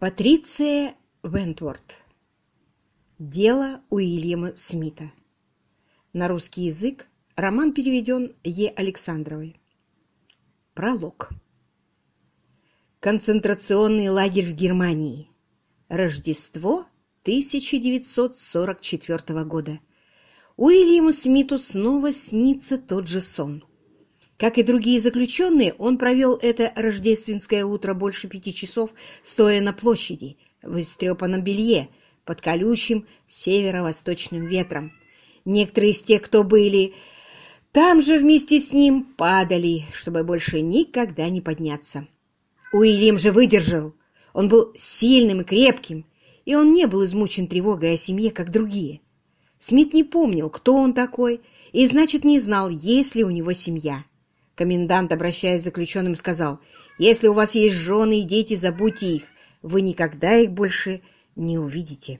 Патриция Вентворт. Дело Уильяма Смита. На русский язык роман переведен Е. Александровой. Пролог. Концентрационный лагерь в Германии. Рождество 1944 года. Уильяму Смиту снова снится тот же сон. Как и другие заключенные, он провел это рождественское утро больше пяти часов, стоя на площади, в истрепанном белье, под колючим северо-восточным ветром. Некоторые из тех, кто были там же вместе с ним, падали, чтобы больше никогда не подняться. Уильям же выдержал. Он был сильным и крепким, и он не был измучен тревогой о семье, как другие. Смит не помнил, кто он такой, и, значит, не знал, есть ли у него семья. Комендант, обращаясь к заключенным, сказал, «Если у вас есть жены и дети, забудьте их, вы никогда их больше не увидите».